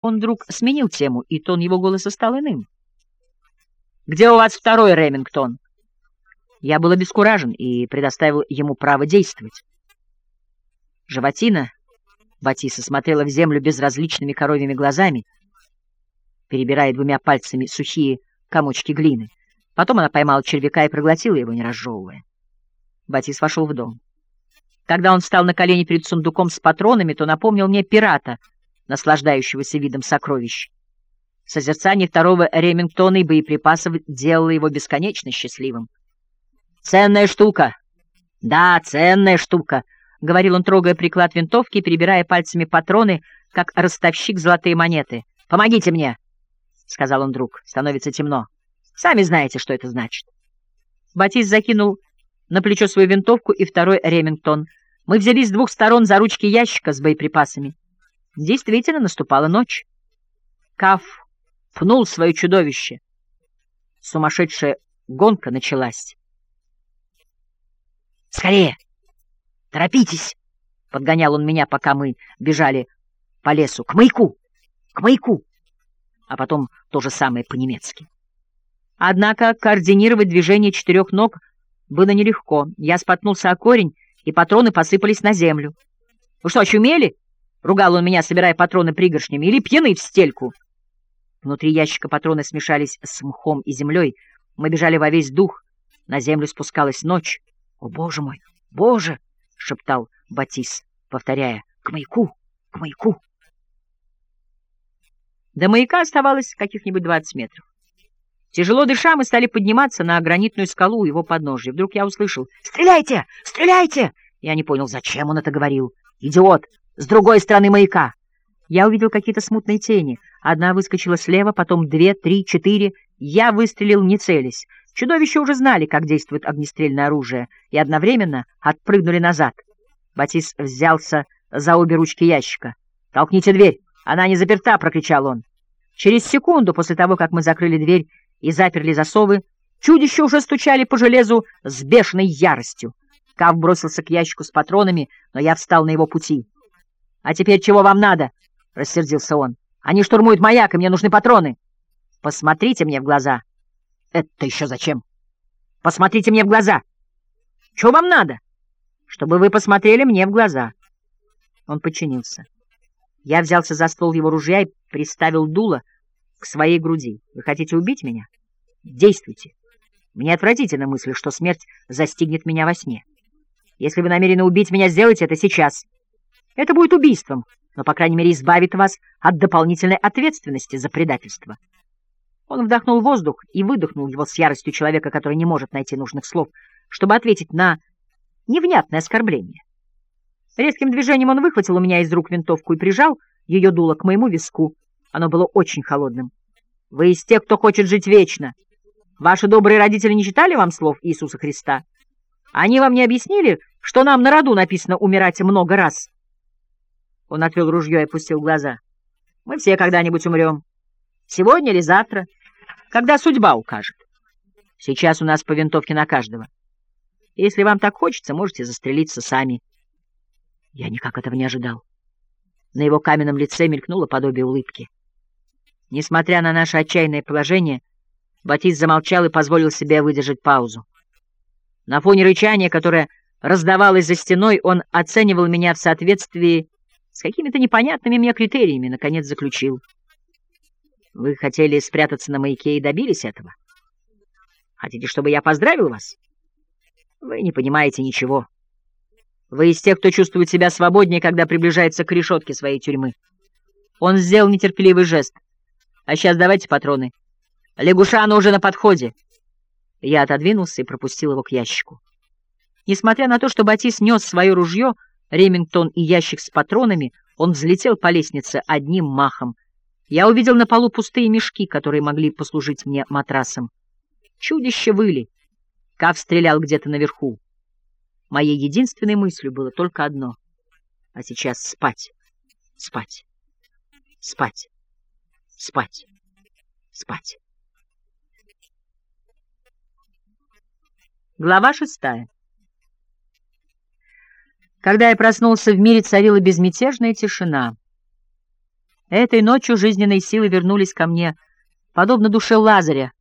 Он вдруг сменил тему, и тон его голоса стал иным. «Где у вас второй Ремингтон?» Я был обескуражен и предоставил ему право действовать. Животина Батиса смотрела в землю безразличными коровьими глазами, перебирая двумя пальцами сухие комочки глины. Потом она поймала червяка и проглотила его, не разжевывая. Батис вошел в дом. Когда он встал на колени перед сундуком с патронами, то напомнил мне пирата, наслаждающегося видом сокровищ. Созерцание второго Ремингтона и боеприпасов делало его бесконечно счастливым. «Ценная штука! Да, ценная штука!» — говорил он, трогая приклад винтовки и перебирая пальцами патроны, как ростовщик золотые монеты. «Помогите мне!» — сказал он друг. «Становится темно. Сами знаете, что это значит». Батис закинул на плечо свою винтовку и второй Ремингтон. Мы взялись с двух сторон за ручки ящика с боеприпасами. Действительно наступала ночь. Каф пнул свое чудовище. Сумасшедшая гонка началась. «Скорее! Торопитесь!» — подгонял он меня, пока мы бежали по лесу. «К маяку! К маяку!» А потом то же самое по-немецки. Однако координировать движение четырех ног было нелегко. Я споткнулся о корень, и патроны посыпались на землю. «Вы что, очумели?» — ругал он меня, собирая патроны пригоршнями. «Или пьяный в стельку?» Внутри ящика патроны смешались с мхом и землей. Мы бежали во весь дух. На землю спускалась ночь. «О, боже мой! Боже!» — шептал Батис, повторяя «К маяку! К маяку!» До маяка оставалось каких-нибудь двадцать метров. Тяжело дыша, мы стали подниматься на гранитную скалу его подножия. Вдруг я услышал «Стреляйте! Стреляйте!» Я не понял, зачем он это говорил. «Идиот! С другой стороны маяка!» Я увидел какие-то смутные тени. Одна выскочила слева, потом две, три, четыре. Я выстрелил, не целясь. Чудовища уже знали, как действует огнестрельное оружие, и одновременно отпрыгнули назад. Батис взялся за обе ручки ящика. «Толкните дверь! Она не заперта!» — прокричал он. Через секунду после того, как мы закрыли дверь и заперли засовы, чудища уже стучали по железу с бешеной яростью. Кав бросился к ящику с патронами, но я встал на его пути. «А теперь чего вам надо?» — рассердился он. «Они штурмуют маяк, и мне нужны патроны. Посмотрите мне в глаза». «Это еще зачем?» «Посмотрите мне в глаза!» «Чего вам надо?» «Чтобы вы посмотрели мне в глаза». Он подчинился. Я взялся за ствол его ружья и приставил дуло к своей груди. «Вы хотите убить меня? Действуйте. Мне отвратительна мысль, что смерть застигнет меня во сне. Если вы намерены убить меня, сделайте это сейчас. Это будет убийством, но, по крайней мере, избавит вас от дополнительной ответственности за предательство». Он вдохнул воздух и выдохнул его с яростью человека, который не может найти нужных слов, чтобы ответить на невнятное оскорбление. Резким движением он выхватил у меня из рук винтовку и прижал ее дуло к моему виску. Оно было очень холодным. «Вы из тех, кто хочет жить вечно. Ваши добрые родители не читали вам слов Иисуса Христа? Они вам не объяснили, что нам на роду написано умирать много раз?» Он отвел ружье и опустил глаза. «Мы все когда-нибудь умрем. Сегодня или завтра» когда судьба укажет. Сейчас у нас по винтовке на каждого. Если вам так хочется, можете застрелиться сами. Я никак этого не ожидал. На его каменном лице мелькнуло подобие улыбки. Несмотря на наше отчаянное положение, Батист замолчал и позволил себе выдержать паузу. На фоне рычания, которое раздавалось за стеной, он оценивал меня в соответствии с какими-то непонятными мне критериями, наконец заключил — вы хотели спрятаться на маяке и добились этого? Хотите, чтобы я поздравил вас? Вы не понимаете ничего. Вы из тех, кто чувствует себя свободнее, когда приближается к решетке своей тюрьмы. Он сделал нетерпеливый жест. А сейчас давайте патроны. Лягушана уже на подходе. Я отодвинулся и пропустил его к ящику. Несмотря на то, что Батис нес свое ружье, Ремингтон и ящик с патронами, он взлетел по лестнице одним махом, я увидел на полу пустые мешки, которые могли послужить мне матрасом. Чудище выли. Кав стрелял где-то наверху. Моей единственной мыслью было только одно. А сейчас спать, спать, спать, спать, спать. Глава шестая. Когда я проснулся, в мире царила безмятежная тишина. Этой ночью жизненные силы вернулись ко мне, подобно душе Лазаря,